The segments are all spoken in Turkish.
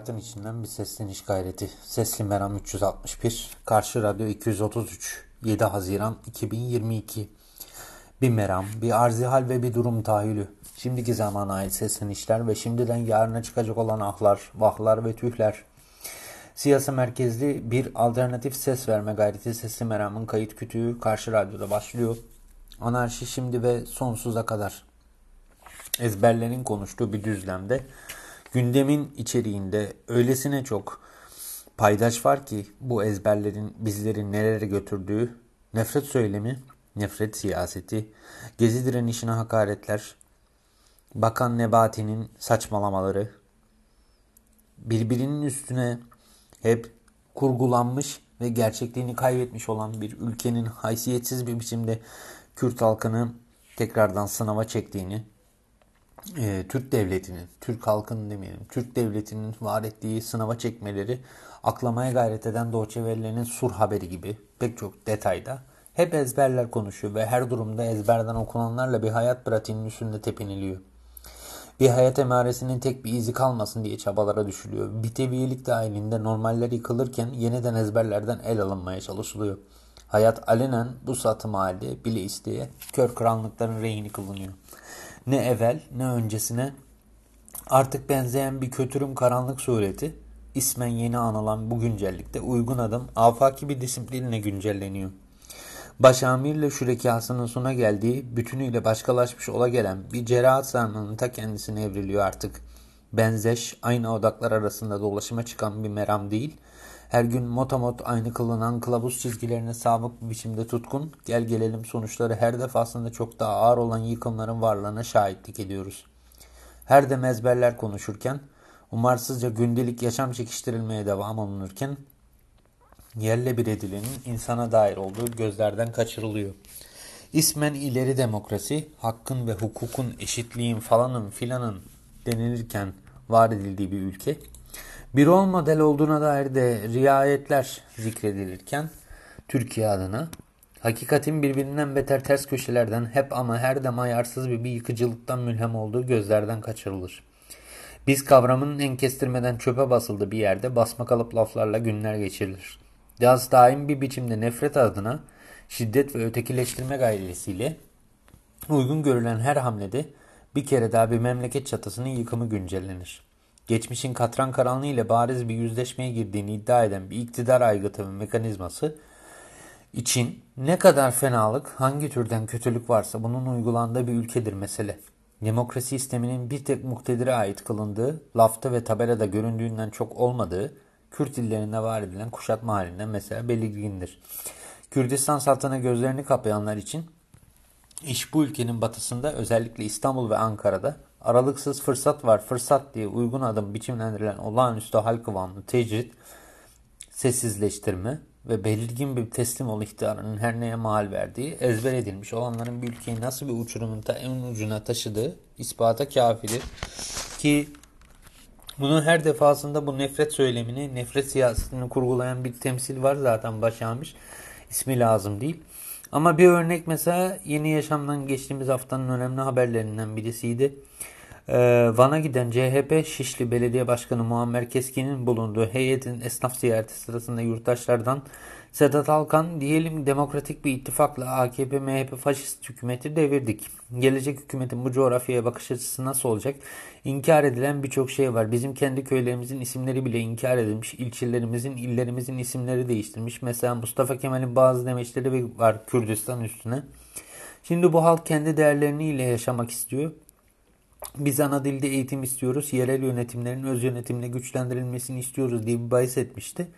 Hayatın içinden bir sesleniş gayreti. Sesli Meram 361, Karşı Radyo 233, 7 Haziran 2022. Bir meram, bir arzihal ve bir durum tahayyülü. Şimdiki zamana ait seslenişler ve şimdiden yarına çıkacak olan ahlar, vahlar ve tühler. Siyasi merkezli bir alternatif ses verme gayreti Sesli Meram'ın kayıt kütüğü Karşı Radyo'da başlıyor. Anarşi şimdi ve sonsuza kadar. Ezberlerin konuştuğu bir düzlemde Gündemin içeriğinde öylesine çok paydaş var ki bu ezberlerin bizleri nerelere götürdüğü, nefret söylemi, nefret siyaseti, gezi direnişine hakaretler, Bakan Nebati'nin saçmalamaları, birbirinin üstüne hep kurgulanmış ve gerçekliğini kaybetmiş olan bir ülkenin haysiyetsiz bir biçimde Kürt halkını tekrardan sınava çektiğini, e, Türk devletinin, Türk halkının demeyelim, Türk devletinin var ettiği sınava çekmeleri aklamaya gayret eden Doğçevelilerin sur haberi gibi pek çok detayda hep ezberler konuşuyor ve her durumda ezberden okunanlarla bir hayat pratiğinin üstünde tepiniliyor. Bir hayat emaresinin tek bir izi kalmasın diye çabalara düşülüyor. Biteviyelik dahilinde normaller yıkılırken yeniden ezberlerden el alınmaya çalışılıyor. Hayat alenen bu satım halde bile isteye kör karanlıkların rehini kılınıyor ne evvel ne öncesine artık benzeyen bir kötürüm karanlık sureti ismen yeni anılan bu güncellikte uygun adım afaki bir disiplinle güncelleniyor. Başamirle şürekasının sona geldiği, bütünüyle başkalaşmış ola gelen bir cerahat sarmanın ta kendisine evriliyor artık. Benzeş, aynı odaklar arasında dolaşıma çıkan bir meram değil, her gün motamot aynı kılınan kılavuz çizgilerine sabık biçimde tutkun, gel gelelim sonuçları her defasında çok daha ağır olan yıkımların varlığına şahitlik ediyoruz. Her de mezberler konuşurken, umarsızca gündelik yaşam çekiştirilmeye devam olunurken, yerle bir edilenin insana dair olduğu gözlerden kaçırılıyor. İsmen ileri demokrasi, hakkın ve hukukun, eşitliğin falanın filanın denilirken var edildiği bir ülke, bir rol model olduğuna dair de riayetler zikredilirken Türkiye adına hakikatin birbirinden beter ters köşelerden hep ama her dem ayarsız bir, bir yıkıcılıktan mülhem olduğu gözlerden kaçırılır. Biz kavramının en kestirmeden çöpe basıldığı bir yerde basma kalıp laflarla günler geçirilir. Yaz daim bir biçimde nefret adına şiddet ve ötekileştirme gayresiyle uygun görülen her hamlede bir kere daha bir memleket çatısının yıkımı güncellenir geçmişin katran karanlığı bariz bir yüzleşmeye girdiğini iddia eden bir iktidar aygıtı ve mekanizması için ne kadar fenalık, hangi türden kötülük varsa bunun uygulandığı bir ülkedir mesele. Demokrasi sisteminin bir tek muktedire ait kılındığı, lafta ve tabelada göründüğünden çok olmadığı, Kürt illerinde var edilen kuşatma halinden mesela belirgindir. Kürdistan saltana gözlerini kapayanlar için iş bu ülkenin batısında özellikle İstanbul ve Ankara'da aralıksız fırsat var fırsat diye uygun adım biçimlendirilen olağanüstü hal kıvamlı tecrit, sessizleştirme ve belirgin bir teslim ol ihtiyalarının her neye mal verdiği ezber edilmiş olanların bir ülkeyi nasıl bir uçurumun ta en ucuna taşıdığı ispata kafidir. Ki bunun her defasında bu nefret söylemini, nefret siyasetini kurgulayan bir temsil var zaten başlamış. İsmi lazım değil. Ama bir örnek mesela Yeni Yaşam'dan geçtiğimiz haftanın önemli haberlerinden birisiydi. Ee, Van'a giden CHP Şişli Belediye Başkanı Muammer Keskin'in bulunduğu heyetin esnaf ziyareti sırasında yurttaşlardan Sedat Alkan diyelim demokratik bir ittifakla AKP MHP faşist hükümeti devirdik. Gelecek hükümetin bu coğrafyaya bakış açısı nasıl olacak? İnkar edilen birçok şey var. Bizim kendi köylerimizin isimleri bile inkar edilmiş. İlçelerimizin, illerimizin isimleri değiştirmiş. Mesela Mustafa Kemal'in bazı demeçleri var Kürdistan üstüne. Şimdi bu halk kendi değerlerini yaşamak istiyor. Biz ana dilde eğitim istiyoruz, yerel yönetimlerin öz yönetimle güçlendirilmesini istiyoruz diye bir bahis etmişti.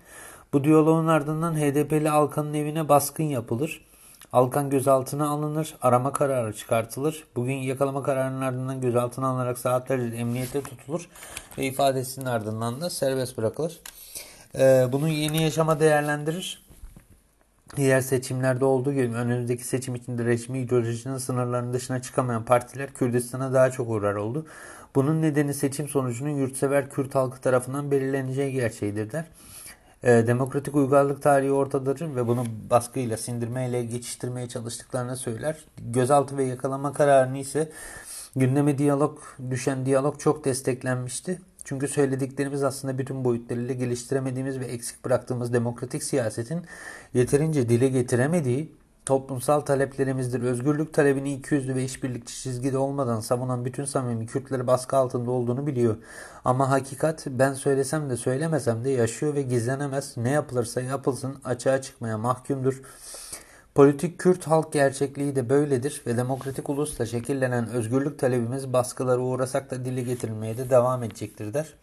Bu diyaloğun ardından HDP'li Alkan'ın evine baskın yapılır. Alkan gözaltına alınır, arama kararı çıkartılır. Bugün yakalama kararının ardından gözaltına alınarak saatlerce emniyette tutulur ve ifadesinin ardından da serbest bırakılır. Ee, bunu yeni yaşama değerlendirir. Diğer seçimlerde olduğu gibi önümüzdeki seçim içinde resmi ideolojinin sınırlarının dışına çıkamayan partiler Kürdistan'a daha çok uğrar oldu. Bunun nedeni seçim sonucunun yurtsever Kürt halkı tarafından belirleneceği gerçeğidir der. E, demokratik uygarlık tarihi ortadır ve bunu baskıyla, sindirmeyle geçiştirmeye çalıştıklarını söyler. Gözaltı ve yakalama kararını ise gündeme diyalog düşen diyalog çok desteklenmişti. Çünkü söylediklerimiz aslında bütün boyutlarıyla geliştiremediğimiz ve eksik bıraktığımız demokratik siyasetin yeterince dile getiremediği toplumsal taleplerimizdir. Özgürlük talebini ikiyüzlü ve işbirlikçi çizgide olmadan savunan bütün samimi Kürtleri baskı altında olduğunu biliyor. Ama hakikat ben söylesem de söylemesem de yaşıyor ve gizlenemez. Ne yapılırsa yapılsın açığa çıkmaya mahkumdur. Politik Kürt halk gerçekliği de böyledir ve demokratik ulusla şekillenen özgürlük talebimiz baskılara uğrasak da dile getirilmeye de devam edecektir der.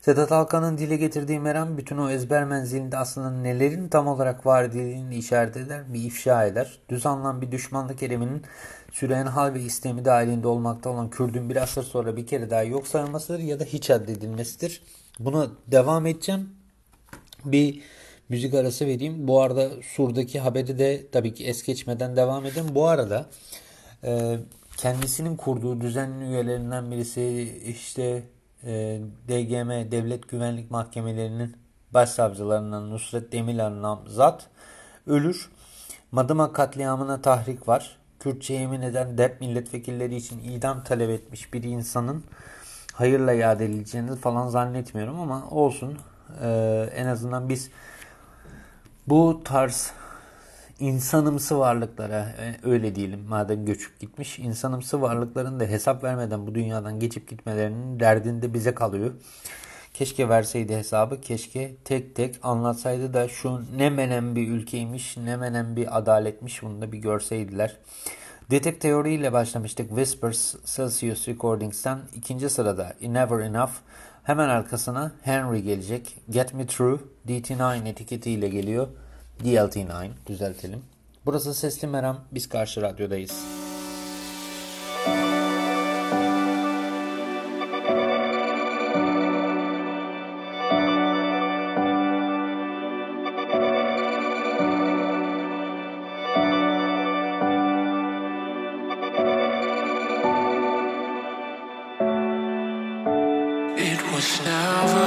Sedat Alkan'ın dile getirdiği meram bütün o ezber menzilinde aslında nelerin tam olarak var edildiğini işaret eder, bir ifşa eder. Düz anlam bir düşmanlık eriminin süren hal ve istemi dahilinde olmakta olan Kürdün bir asır sonra bir kere daha yok sayılmasıdır ya da hiç addedilmesidir. Buna devam edeceğim. Bir müzik arası vereyim. Bu arada Sur'daki haberi de tabii ki es geçmeden devam edin. Bu arada e, kendisinin kurduğu düzenli üyelerinden birisi işte e, DGM Devlet Güvenlik Mahkemelerinin başsavcılarından Nusret Demirel namzat ölür. Madımak katliamına tahrik var. Kürtçe yemin eden DEP milletvekilleri için idam talep etmiş bir insanın hayırla yad edileceğini falan zannetmiyorum ama olsun. Ee, en azından biz bu tarz insanımsı varlıklara e, öyle diyelim madem göçüp gitmiş insanımsı varlıkların da hesap vermeden bu dünyadan geçip gitmelerinin derdinde bize kalıyor. Keşke verseydi hesabı, keşke tek tek anlatsaydı da şu ne menen bir ülkeymiş, ne menen bir adaletmiş bunu da bir görseydiler. Detek teoriyle başlamıştık. Whispers Celsius Recordings'ten ikinci sırada Never Enough. Hemen arkasına Henry gelecek. Get Me Through DT9 etiketiyle geliyor. DLT9 düzeltelim. Burası Sesli Meram. Biz karşı radyodayız. myself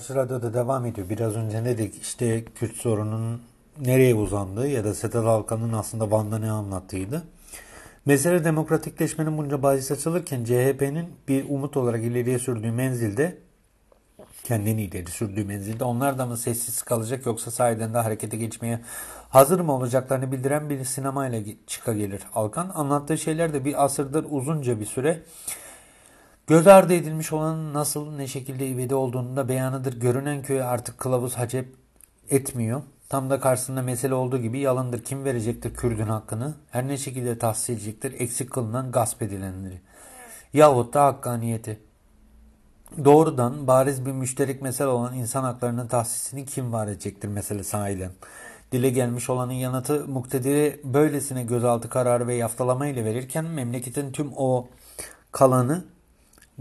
Karşı Radyo'da devam ediyor. Biraz önce ne dedik işte Kürt sorunun nereye uzandığı ya da Sedat Alkan'ın aslında Van'da ne anlattığıydı. Mesele demokratikleşmenin bunca bahis açılırken CHP'nin bir umut olarak ileriye sürdüğü menzilde kendini ileri sürdüğü menzilde onlar da mı sessiz kalacak yoksa sahiden de harekete geçmeye hazır mı olacaklarını bildiren bir sinemayla çıka gelir. Alkan anlattığı şeyler de bir asırdır uzunca bir süre Göz ardı edilmiş olan nasıl ne şekilde ivedi olduğunu da beyanıdır. Görünen köy artık kılavuz hacep etmiyor. Tam da karşısında mesele olduğu gibi yalandır. Kim verecektir Kürdün hakkını? Her ne şekilde tahsis edecektir eksik kılınan gasp edilenleri. Yahut da hakkaniyeti. Doğrudan bariz bir müşterek mesele olan insan haklarının tahsisini kim var edecektir mesele sahiden. Dile gelmiş olanın yanıtı muktediri böylesine gözaltı kararı ve yaftalama ile verirken memleketin tüm o kalanı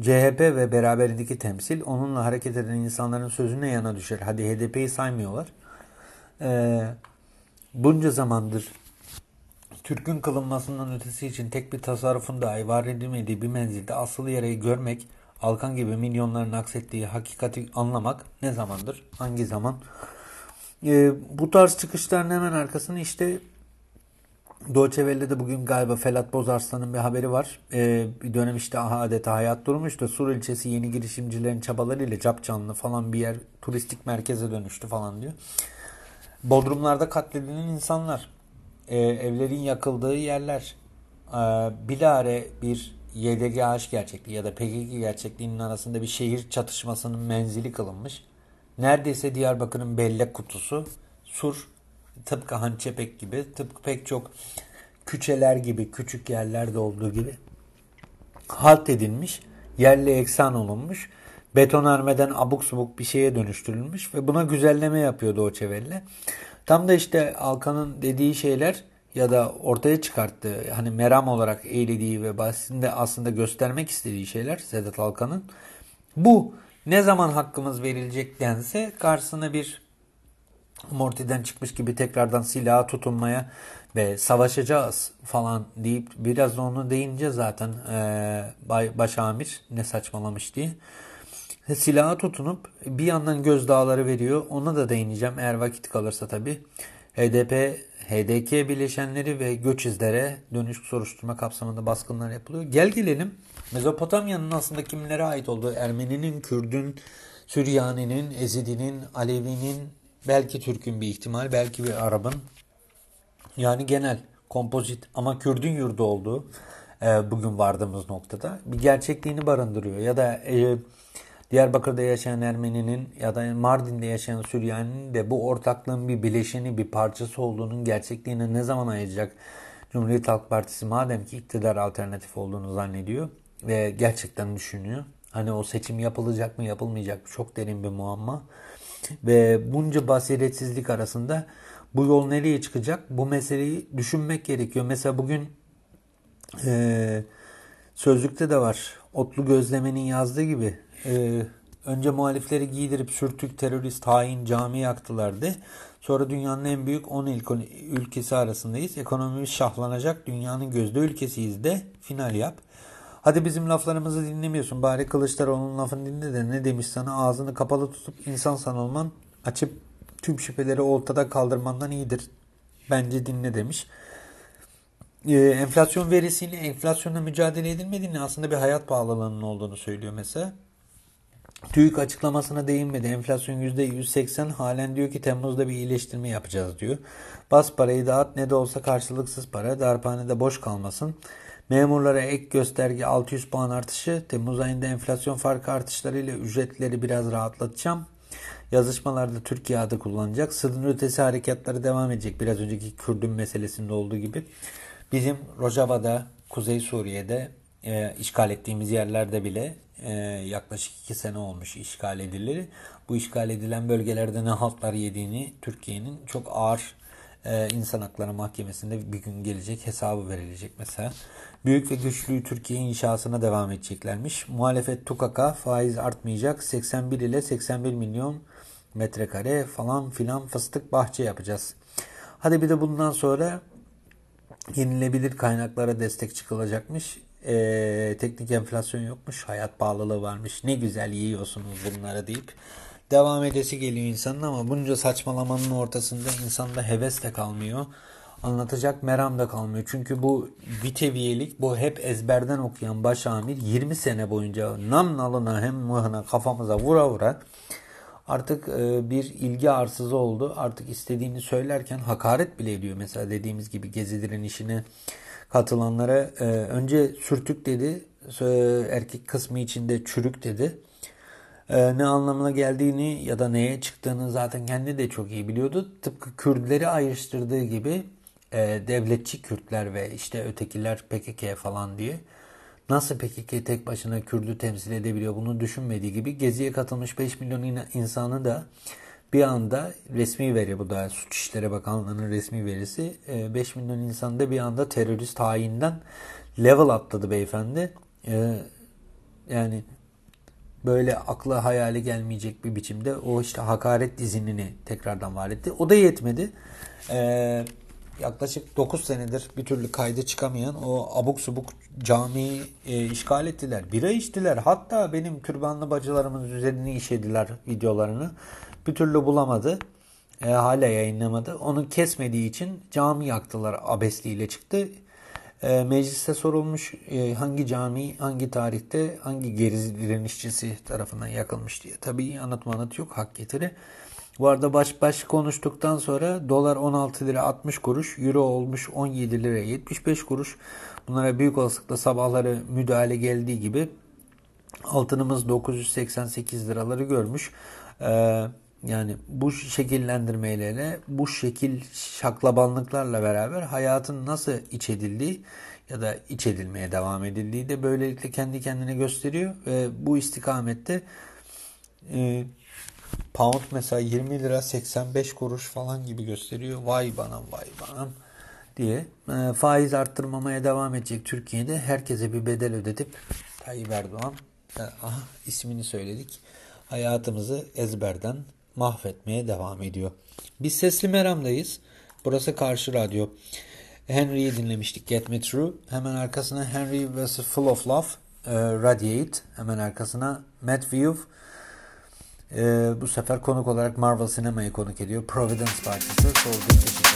CHP ve beraberindeki temsil onunla hareket eden insanların sözüne yana düşer. Hadi HDP'yi saymıyorlar. Ee, bunca zamandır Türk'ün kılınmasından ötesi için tek bir tasarrufun dahi var edilmediği bir menzilde asıl yarayı görmek, Alkan gibi milyonların aksettiği hakikati anlamak ne zamandır, hangi zaman? Ee, bu tarz çıkışların hemen arkasını işte Deutsche Welle'de bugün galiba Felat Bozarslan'ın bir haberi var. Ee, bir dönem işte adeta hayat durmuş da Sur ilçesi yeni girişimcilerin çabalarıyla cap canlı falan bir yer turistik merkeze dönüştü falan diyor. Bodrumlarda katledilen insanlar, e, evlerin yakıldığı yerler, e, bilare bir YDGH gerçekliği ya da PKK gerçekliğinin arasında bir şehir çatışmasının menzili kılınmış. Neredeyse Diyarbakır'ın bellek kutusu, Sur tıpkı Hançepek gibi, tıpkı pek çok küçeler gibi, küçük yerlerde olduğu gibi halt edilmiş, yerle eksan olunmuş, betonarmeden abuk subuk bir şeye dönüştürülmüş ve buna güzelleme yapıyordu o çevelle. Tam da işte Alkan'ın dediği şeyler ya da ortaya çıkarttığı hani meram olarak eğlediği ve bahsinde aslında göstermek istediği şeyler Sedat Alkan'ın bu ne zaman hakkımız verilecek dense karşısına bir Morty'den çıkmış gibi tekrardan silaha tutunmaya ve savaşacağız falan deyip biraz onu deyince zaten e, başamir ne saçmalamış diye silaha tutunup bir yandan gözdağları veriyor. Ona da değineceğim eğer vakit kalırsa tabi. HDP, HDK bileşenleri ve göç izlere dönüş soruşturma kapsamında baskınlar yapılıyor. Gel gelelim Mezopotamya'nın aslında kimlere ait olduğu Ermeninin, Kürdün, Süryani'nin, Ezidi'nin, Alevi'nin, belki Türk'ün bir ihtimal, belki bir Arap'ın. Yani genel, kompozit ama Kürdün yurdu olduğu e, bugün vardığımız noktada bir gerçekliğini barındırıyor. Ya da e, Diyarbakır'da yaşayan Ermeni'nin ya da Mardin'de yaşayan Süryani'nin de bu ortaklığın bir bileşeni, bir parçası olduğunun gerçekliğini ne zaman ayıracak Cumhuriyet Halk Partisi madem ki iktidar alternatif olduğunu zannediyor ve gerçekten düşünüyor. Hani o seçim yapılacak mı yapılmayacak mı çok derin bir muamma. Ve bunca basiretsizlik arasında bu yol nereye çıkacak? Bu meseleyi düşünmek gerekiyor. Mesela bugün e, sözlükte de var. Otlu Gözleme'nin yazdığı gibi e, önce muhalifleri giydirip sürtük, terörist, hain, cami yaktılardı. Sonra dünyanın en büyük 10 ülkesi arasındayız. Ekonomimiz şahlanacak. Dünyanın gözde ülkesiyiz de final yap. Hadi bizim laflarımızı dinlemiyorsun. Bari Kılıçdaroğlu'nun lafını dinle de ne demiş sana ağzını kapalı tutup insan sanılman açıp tüm şüpheleri ortada kaldırmandan iyidir. Bence dinle demiş. Ee, enflasyon verisiyle enflasyonla mücadele edilmediğini aslında bir hayat pahalılığının olduğunu söylüyor mesela. TÜİK açıklamasına değinmedi. Enflasyon %180 halen diyor ki Temmuz'da bir iyileştirme yapacağız diyor. Bas parayı dağıt ne de olsa karşılıksız para darphanede boş kalmasın. Memurlara ek gösterge 600 puan artışı, Temmuz ayında enflasyon farkı artışlarıyla ücretleri biraz rahatlatacağım. Yazışmalarda Türkiye adı kullanacak. Sınır ötesi harekatları devam edecek. Biraz önceki Kürdün meselesinde olduğu gibi. Bizim Rojava'da, Kuzey Suriye'de e, işgal ettiğimiz yerlerde bile e, yaklaşık iki sene olmuş işgal edileri. Bu işgal edilen bölgelerde ne haltlar yediğini Türkiye'nin çok ağır e, insan hakları mahkemesinde bir gün gelecek hesabı verilecek mesela. Büyük ve güçlü Türkiye inşasına devam edeceklermiş. Muhalefet tukaka faiz artmayacak. 81 ile 81 milyon metrekare falan filan fıstık bahçe yapacağız. Hadi bir de bundan sonra yenilebilir kaynaklara destek çıkılacakmış. e, teknik enflasyon yokmuş. Hayat pahalılığı varmış. Ne güzel yiyorsunuz bunları deyip devam edesi geliyor insanın ama bunca saçmalamanın ortasında insanda heves de kalmıyor. Anlatacak meram da kalmıyor. Çünkü bu viteviyelik, bu hep ezberden okuyan baş amir 20 sene boyunca nam nalına hem mıhına kafamıza vura vura artık e, bir ilgi arsızı oldu. Artık istediğini söylerken hakaret bile ediyor. Mesela dediğimiz gibi Gezi direnişine katılanlara e, önce sürtük dedi. Erkek kısmı içinde çürük dedi. E, ne anlamına geldiğini ya da neye çıktığını zaten kendi de çok iyi biliyordu. Tıpkı Kürtleri ayrıştırdığı gibi devletçi Kürtler ve işte ötekiler PKK falan diye Nasıl PKK tek başına Kürt'ü temsil edebiliyor bunu düşünmediği gibi Gezi'ye katılmış 5 milyon insanı da bir anda resmi veri bu da Suç İşleri Bakanlığı'nın resmi verisi 5 e, milyon insan da bir anda terörist hayinden level atladı beyefendi. E, yani böyle akla hayali gelmeyecek bir biçimde o işte hakaret dizinini tekrardan var etti. O da yetmedi. Ee, yaklaşık 9 senedir bir türlü kaydı çıkamayan o abuk subuk camiyi e, işgal ettiler. Bira içtiler. Hatta benim türbanlı bacılarımın üzerine işediler videolarını. Bir türlü bulamadı. E, hala yayınlamadı. Onu kesmediği için cami yaktılar abesliyle çıktı. E, mecliste sorulmuş e, hangi cami hangi tarihte hangi gerizi direnişçisi tarafından yakılmış diye. Tabii anlatma anıt yok hak getiri. Bu arada baş baş konuştuktan sonra dolar 16 lira 60 kuruş, euro olmuş 17 lira 75 kuruş. Bunlara büyük olasılıkla sabahları müdahale geldiği gibi altınımız 988 liraları görmüş. Ee, yani bu şekillendirmeyle, bu şekil şaklabanlıklarla beraber hayatın nasıl iç edildiği ya da iç edilmeye devam edildiği de böylelikle kendi kendine gösteriyor ve bu istikamette e, Pound mesela 20 lira 85 kuruş falan gibi gösteriyor. Vay bana vay bana diye e, faiz arttırmamaya devam edecek Türkiye'de herkese bir bedel ödetip Tayyip Erdoğan e, aha ismini söyledik hayatımızı ezberden mahvetmeye devam ediyor. Biz Sesli Meram'dayız. Burası Karşı Radyo. Henry'i dinlemiştik Get Me Through. Hemen arkasına Henry vs. Full of Love, e, Radiate. Hemen arkasına Matt View ee, bu sefer konuk olarak Marvel Sinema'yı konuk ediyor. Providence Partisi. Sol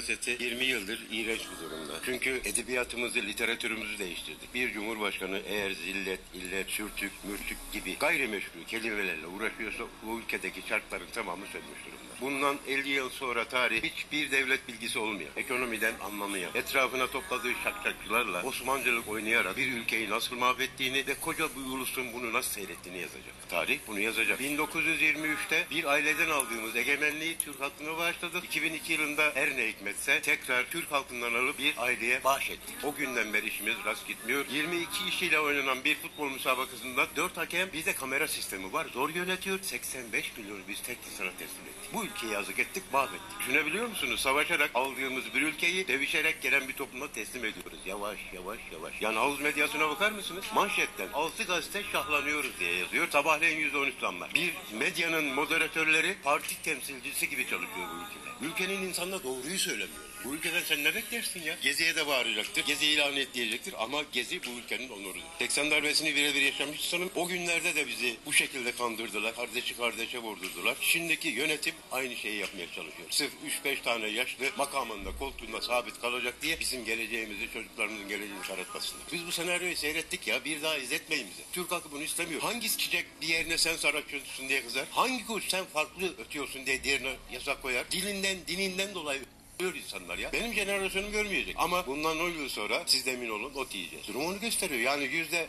siyaseti 20 yıldır iğrenç bir durumda. Çünkü edebiyatımızı, literatürümüzü değiştirdik. Bir cumhurbaşkanı eğer zillet, illet, sürtük, mürtük gibi gayrimeşru kelimelerle uğraşıyorsa bu ülkedeki şartların tamamı sönmüş durumda. Bundan 50 yıl sonra tarih hiçbir devlet bilgisi olmuyor. Ekonomiden anlamıyor. Etrafına topladığı şakşakçılarla Osmancılık oynayarak bir ülkeyi nasıl mahvettiğini ve koca bir ulusun bunu nasıl seyrettiğini yazacak. Tarih bunu yazacak. 1923'te bir aileden aldığımız egemenliği Türk halkına bağışladık. 2002 yılında her ne hikmetse tekrar Türk halkından alıp bir aileye bahşettik. O günden beri işimiz rast gitmiyor. 22 kişiyle oynanan bir futbol müsabakasında 4 hakem bir de kamera sistemi var. Zor yönetiyor. 85 milyonu biz tek insana teslim ettik. Bu ülkeyi yazık ettik, mahvettik. Düşünebiliyor musunuz? Savaşarak aldığımız bir ülkeyi sevişerek gelen bir topluma teslim ediyoruz. Yavaş yavaş yavaş. Yani havuz medyasına bakar mısınız? Manşetten 6 gazete şahlanıyoruz diye yazıyor. Sabahleyin %13 zamlar. Bir medyanın moderatörleri parti temsilcisi gibi çalışıyor bu ülkede. Ülkenin insanına doğruyu söylemiyor. Bu ülkeden sen ne beklersin ya? Gezi'ye de bağıracaktır. Gezi ilan et diyecektir ama Gezi bu ülkenin onurudur. 80 darbesini birebir yaşamış sanırım. O günlerde de bizi bu şekilde kandırdılar. Kardeşi kardeşe vurdurdular. Şimdiki yönetim aynı şeyi yapmaya çalışıyor. Sırf 3-5 tane yaşlı makamında koltuğunda sabit kalacak diye bizim geleceğimizi çocuklarımızın geleceğini karartmasınlar. Biz bu senaryoyu seyrettik ya bir daha izletmeyin bize. Türk halkı bunu istemiyor. Hangi çiçek diğerine sen sarakçısın diye kızar? Hangi kuş sen farklı ötüyorsun diye diğerine yasak koyar? Dilinden, dininden dolayı Diyor insanlar ya. Benim jenerasyonum görmeyecek. Ama bundan 10 yıl sonra siz de emin olun ot yiyeceğiz. Durum onu gösteriyor. Yani yüzde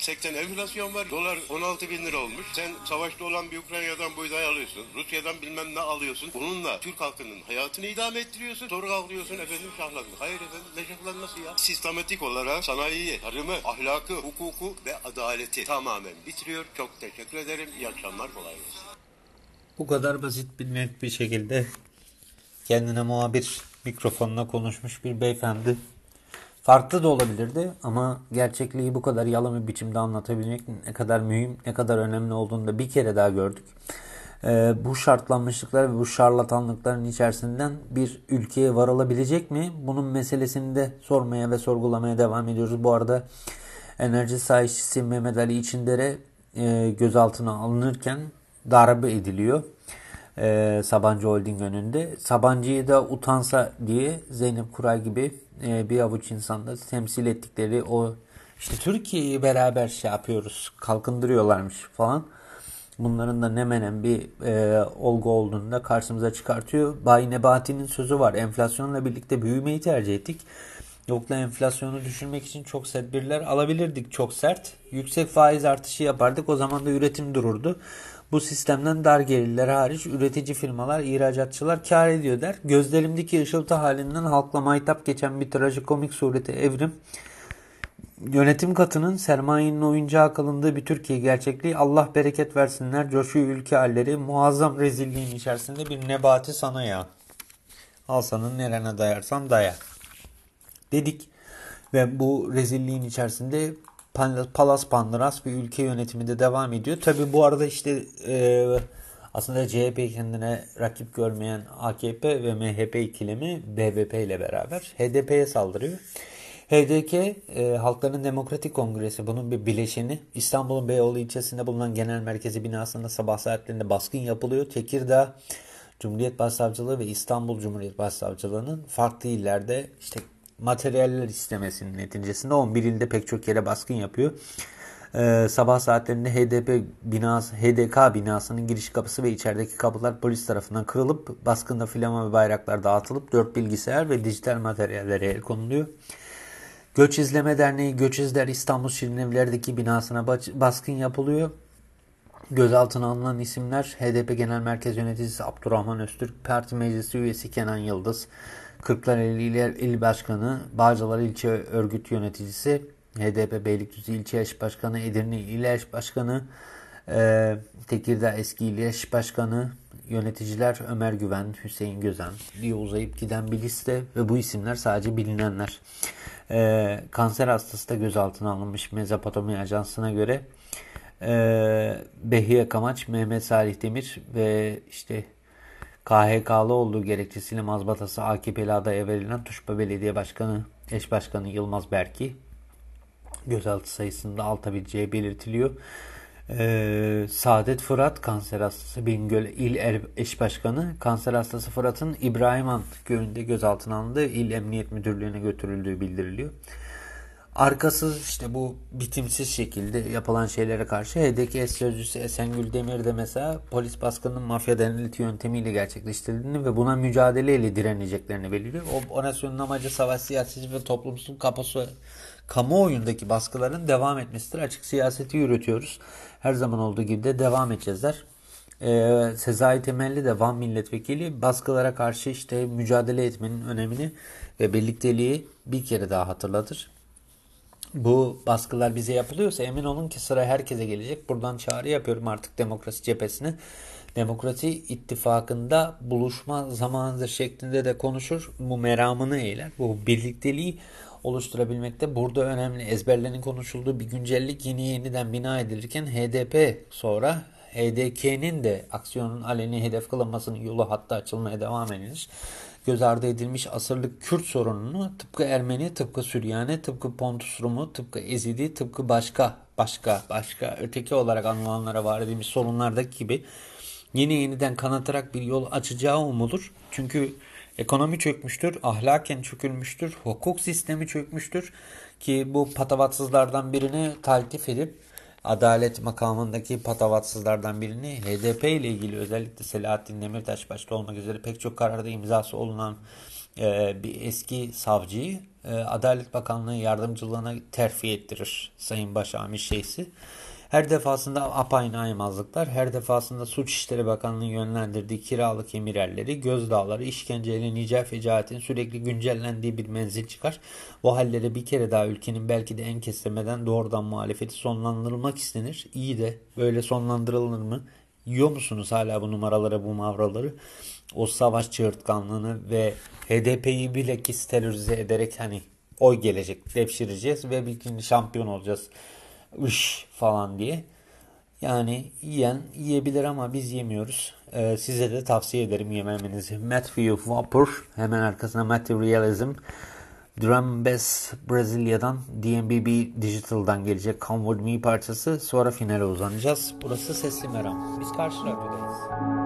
70-80 enflasyon var. Dolar 16 bin lira olmuş. Sen savaşta olan bir Ukrayna'dan buğday alıyorsun. Rusya'dan bilmem ne alıyorsun. Bununla Türk halkının hayatını idame ettiriyorsun. Sonra kalkıyorsun efendim şahladın. Hayır efendim ne şahlanması ya? Sistematik olarak sanayiyi, tarımı, ahlakı, hukuku ve adaleti tamamen bitiriyor. Çok teşekkür ederim. İyi akşamlar. Kolay gelsin. Bu kadar basit bir net bir şekilde kendine muhabir mikrofonuna konuşmuş bir beyefendi. Farklı da olabilirdi ama gerçekliği bu kadar yalın bir biçimde anlatabilmek ne kadar mühim, ne kadar önemli olduğunu da bir kere daha gördük. Ee, bu şartlanmışlıklar ve bu şarlatanlıkların içerisinden bir ülkeye varılabilecek mi? Bunun meselesini de sormaya ve sorgulamaya devam ediyoruz. Bu arada enerji sahipçisi Mehmet Ali İçindere e, gözaltına alınırken darbe ediliyor. E, Sabancı Holding önünde. Sabancı'yı da utansa diye Zeynep Kuray gibi e, bir avuç insanda temsil ettikleri o işte Türkiye'yi beraber şey yapıyoruz kalkındırıyorlarmış falan. Bunların da ne menen bir e, olgu olduğunu da karşımıza çıkartıyor. Bay Nebati'nin sözü var. Enflasyonla birlikte büyümeyi tercih ettik. Yokla enflasyonu düşürmek için çok tedbirler alabilirdik çok sert. Yüksek faiz artışı yapardık o zaman da üretim dururdu. Bu sistemden dar gelirler hariç üretici firmalar, ihracatçılar kar ediyor der. Gözlerimdeki ışıltı halinden halkla maytap geçen bir trajikomik sureti evrim. Yönetim katının sermayenin oyuncağı kılındığı bir Türkiye gerçekliği Allah bereket versinler coşuyor ülke halleri muazzam rezilliğin içerisinde bir nebati sana ya. Al sana nerene dayarsan daya dedik. Ve bu rezilliğin içerisinde Palas Pandıras bir ülke yönetimi de devam ediyor. Tabi bu arada işte e, aslında CHP kendine rakip görmeyen AKP ve MHP ikilemi BBP ile beraber HDP'ye saldırıyor. HDK e, Halkların Demokratik Kongresi bunun bir bileşeni. İstanbul'un Beyoğlu ilçesinde bulunan genel merkezi binasında sabah saatlerinde baskın yapılıyor. Tekirdağ Cumhuriyet Başsavcılığı ve İstanbul Cumhuriyet Başsavcılığı'nın farklı illerde işte materyaller istemesinin neticesinde 11 ilde pek çok yere baskın yapıyor. Ee, sabah saatlerinde HDP binası, HDK binasının giriş kapısı ve içerideki kapılar polis tarafından kırılıp baskında flama ve bayraklar dağıtılıp 4 bilgisayar ve dijital materyallere el konuluyor. Göç İzleme Derneği Göç İzler İstanbul Şirinevler'deki binasına baskın yapılıyor. Gözaltına alınan isimler HDP Genel Merkez Yöneticisi Abdurrahman Öztürk, Parti Meclisi Üyesi Kenan Yıldız, Kırklareli İl, İl Başkanı, Bağcılar İlçe Örgüt Yöneticisi, HDP Beylikdüzü İlçe Eş Başkanı, Edirne İl Eş Başkanı, e, Tekirdağ Eski İl Eş Başkanı, yöneticiler Ömer Güven, Hüseyin Gözen diye uzayıp giden bir liste ve bu isimler sadece bilinenler. E, kanser hastası da gözaltına alınmış Mezopotamya Ajansı'na göre e, Behiye Kamaç, Mehmet Salih Demir ve işte KHK'lı olduğu gerekçesiyle mazbatası AKP'li adaya verilen Tuşba Belediye Başkanı, eş başkanı Yılmaz Berki gözaltı sayısında altabileceği belirtiliyor. Ee, Saadet Fırat kanser hastası Bingöl İl er, Eş Başkanı kanser hastası Fırat'ın İbrahiman köyünde gözaltına alındığı İl Emniyet Müdürlüğü'ne götürüldüğü bildiriliyor. Arkasız işte bu bitimsiz şekilde yapılan şeylere karşı HDK eş sözcüsü Esengül Demir de mesela polis baskının mafya denilti yöntemiyle gerçekleştirildiğini ve buna mücadeleyle direneceklerini belirliyor. O operasyonun amacı savaş siyasi ve toplumsal kaposu kamuoyundaki baskıların devam etmesidir. Açık siyaseti yürütüyoruz. Her zaman olduğu gibi de devam edeceğizler. Ee, Sezai Temelli de Van Milletvekili baskılara karşı işte mücadele etmenin önemini ve birlikteliği bir kere daha hatırlatır bu baskılar bize yapılıyorsa emin olun ki sıra herkese gelecek. Buradan çağrı yapıyorum artık demokrasi cephesine. Demokrasi ittifakında buluşma zamanıdır şeklinde de konuşur. Bu meramını eğler. Bu birlikteliği oluşturabilmekte burada önemli ezberlerin konuşulduğu bir güncellik yeni yeniden bina edilirken HDP sonra HDK'nin de aksiyonun aleni hedef kılınmasının yolu hatta açılmaya devam edilir göz ardı edilmiş asırlık Kürt sorununu tıpkı Ermeni, tıpkı Süryani, tıpkı Pontus Rumu, tıpkı Ezidi, tıpkı başka, başka, başka öteki olarak anılanlara var edilmiş sorunlardaki gibi yeni yeniden kanatarak bir yol açacağı umulur. Çünkü ekonomi çökmüştür, ahlaken çökülmüştür, hukuk sistemi çökmüştür ki bu patavatsızlardan birini taltif edip adalet makamındaki patavatsızlardan birini HDP ile ilgili özellikle Selahattin Demirtaş başta olmak üzere pek çok kararda imzası olunan e, bir eski savcıyı e, Adalet Bakanlığı yardımcılığına terfi ettirir Sayın Başamir Şeysi. Her defasında apaynı aymazlıklar, her defasında Suç İşleri Bakanlığı yönlendirdiği kiralık emirerleri, gözdağları, işkenceyle nicel fecaatin sürekli güncellendiği bir menzil çıkar. Bu hallere bir kere daha ülkenin belki de en kestirmeden doğrudan muhalefeti sonlandırılmak istenir. İyi de böyle sonlandırılır mı? Yiyor musunuz hala bu numaraları, bu mavraları? O savaş çığırtkanlığını ve HDP'yi bilekis terörize ederek hani oy gelecek, devşireceğiz ve bir gün şampiyon olacağız ış falan diye. Yani yiyen yiyebilir ama biz yemiyoruz. Ee, size de tavsiye ederim yememenizi. Matthew Vapor hemen arkasında Materialism. Drum Bass Brezilya'dan DMBB Digital'dan gelecek Come With Me parçası. Sonra finale uzanacağız. Burası Sesli Meram. Biz karşı radyodayız.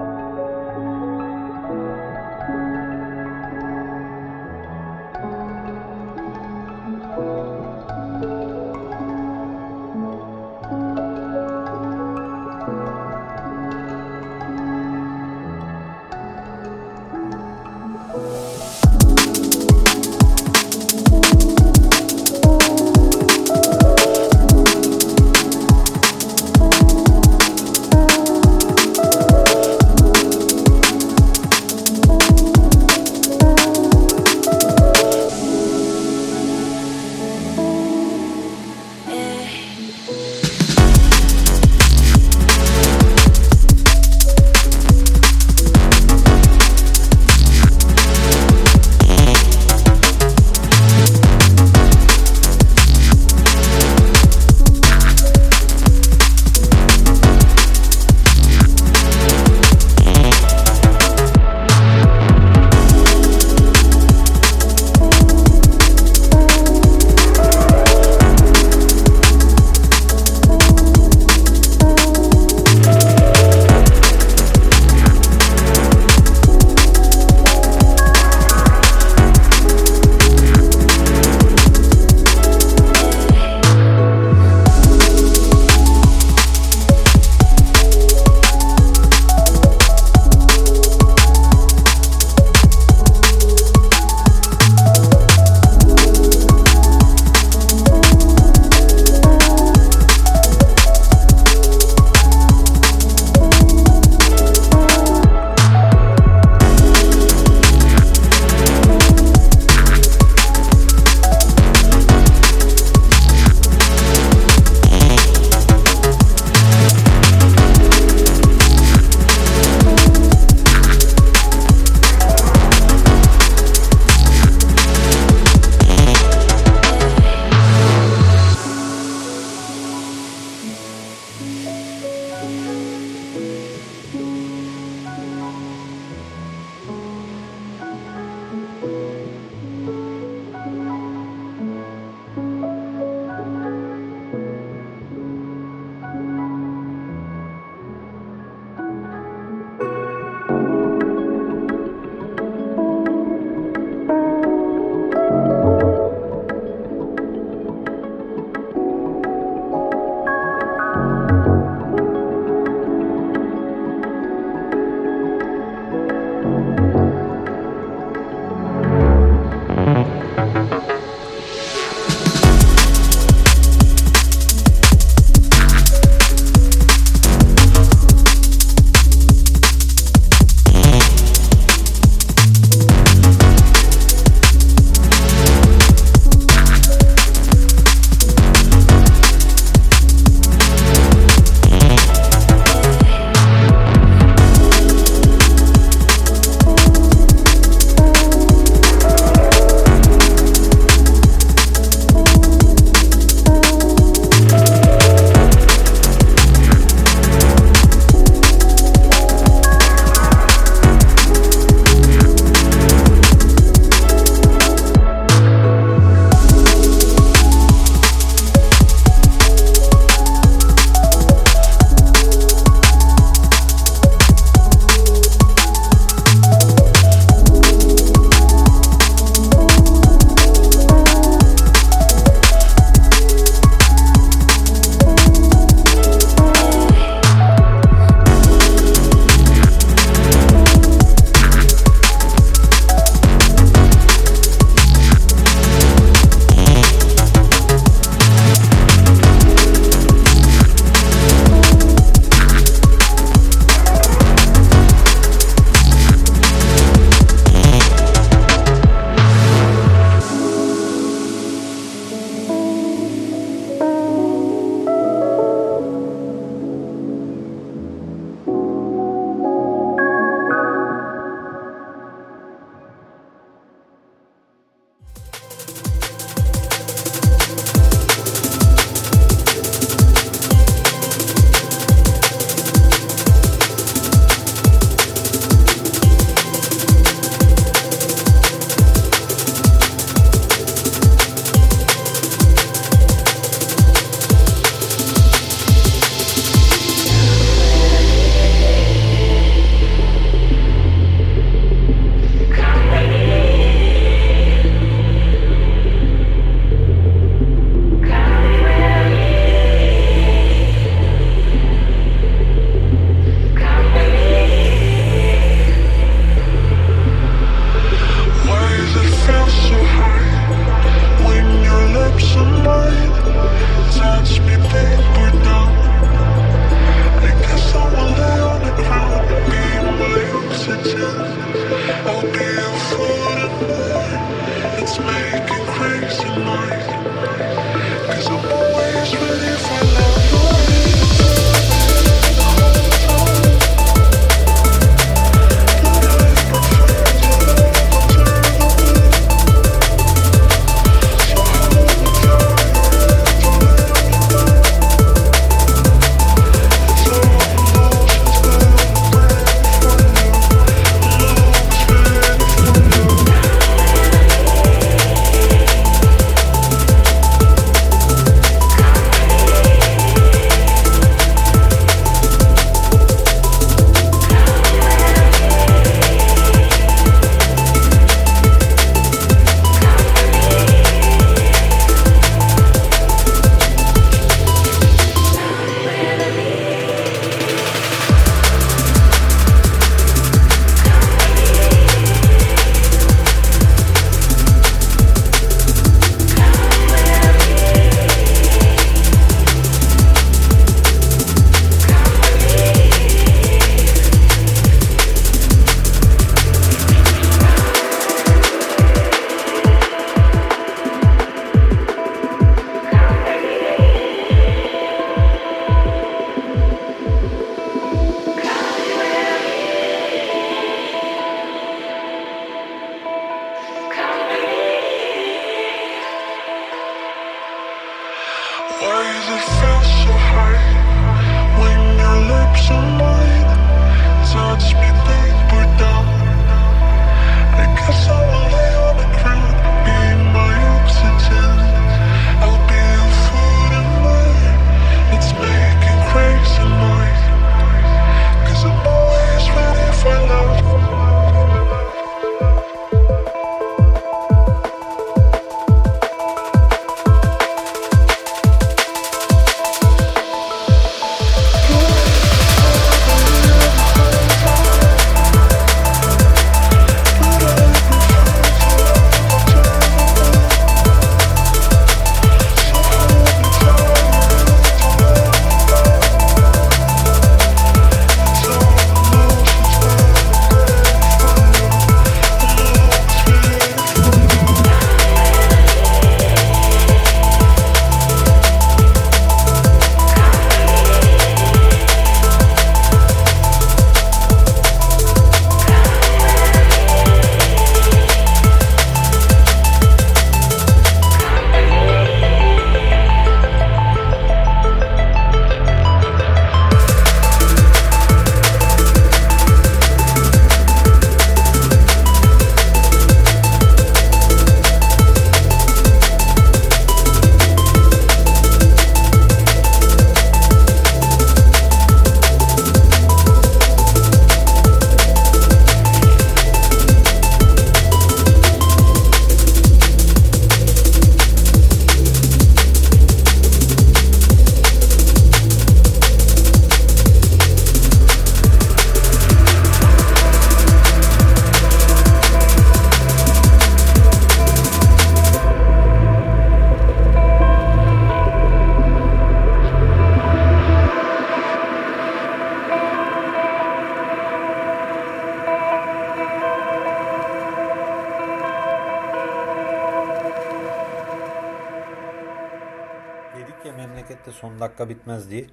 Bitmez diye.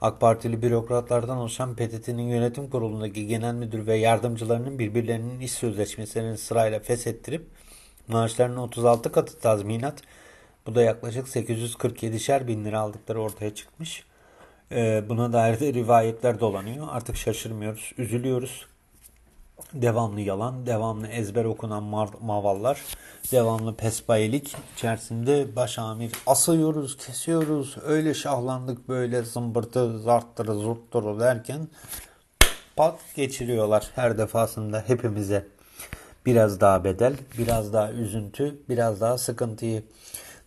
AK Partili bürokratlardan oluşan PTT'nin yönetim kurulundaki genel müdür ve yardımcılarının birbirlerinin iş sözleşmelerini sırayla feshettirip maaşlarının 36 katı tazminat bu da yaklaşık 847'şer bin lira aldıkları ortaya çıkmış. Ee, buna dair de rivayetler dolanıyor. Artık şaşırmıyoruz, üzülüyoruz. Devamlı yalan, devamlı ezber okunan mavallar, devamlı pespayelik içerisinde baş amir asıyoruz, kesiyoruz, öyle şahlandık böyle zımbırtı, zarttırı, zurttırı derken pat geçiriyorlar her defasında hepimize. Biraz daha bedel, biraz daha üzüntü, biraz daha sıkıntıyı.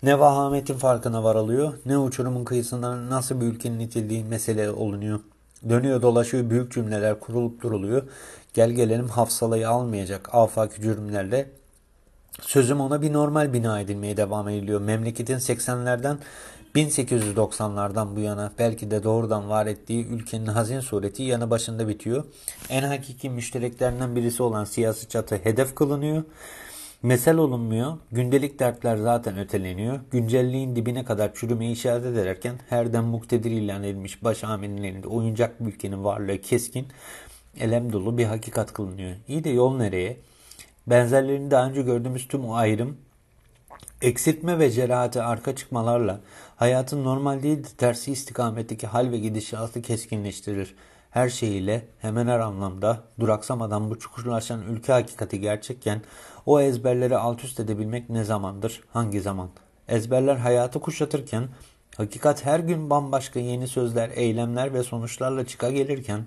Ne vahametin farkına varılıyor, ne uçurumun kıyısından nasıl bir ülkenin itildiği mesele olunuyor. Dönüyor dolaşıyor büyük cümleler kurulup duruluyor. Gel gelelim hafsalayı almayacak afaki cürümlerle sözüm ona bir normal bina edilmeye devam ediliyor. Memleketin 80'lerden 1890'lardan bu yana belki de doğrudan var ettiği ülkenin hazin sureti yanı başında bitiyor. En hakiki müştereklerinden birisi olan siyasi çatı hedef kılınıyor. Mesel olunmuyor. Gündelik dertler zaten öteleniyor. Güncelliğin dibine kadar çürümeyi işaret ederken her dem muktedir ilan edilmiş baş amirin elinde oyuncak ülkenin varlığı keskin, elem dolu bir hakikat kılınıyor. İyi de yol nereye? Benzerlerini daha önce gördüğümüz tüm o ayrım, eksiltme ve cerahati arka çıkmalarla hayatın normal değil de tersi istikametteki hal ve gidişatı keskinleştirir. Her şeyiyle hemen her anlamda duraksamadan bu çukurlaşan ülke hakikati gerçekken o ezberleri alt üst edebilmek ne zamandır, hangi zaman? Ezberler hayatı kuşatırken, hakikat her gün bambaşka yeni sözler, eylemler ve sonuçlarla çıka gelirken,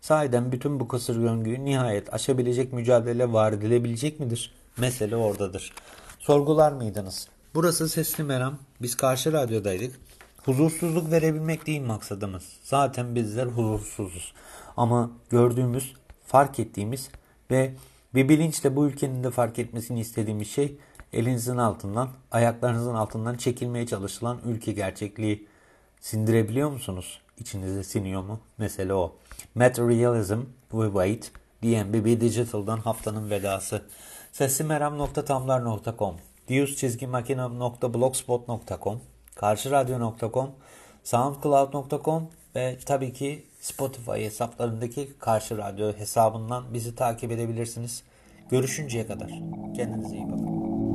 sahiden bütün bu kısır döngüyü nihayet aşabilecek mücadele var edilebilecek midir? Mesele oradadır. Sorgular mıydınız? Burası Sesli Meram. Biz karşı radyodaydık. Huzursuzluk verebilmek değil maksadımız. Zaten bizler huzursuzuz. Ama gördüğümüz, fark ettiğimiz ve bir bilinçle bu ülkenin de fark etmesini istediğimiz şey elinizin altından, ayaklarınızın altından çekilmeye çalışılan ülke gerçekliği. Sindirebiliyor musunuz? İçinize siniyor mu? Mesele o. Materialism, We Wait, DMBB Digital'dan haftanın vedası. Seslimeram.tamlar.com diyus.makina.blogspot.com karşıradyo.com soundcloud.com ve tabii ki Spotify hesaplarındaki Karşı Radyo hesabından bizi takip edebilirsiniz. Görüşünceye kadar. Kendinize iyi bakın.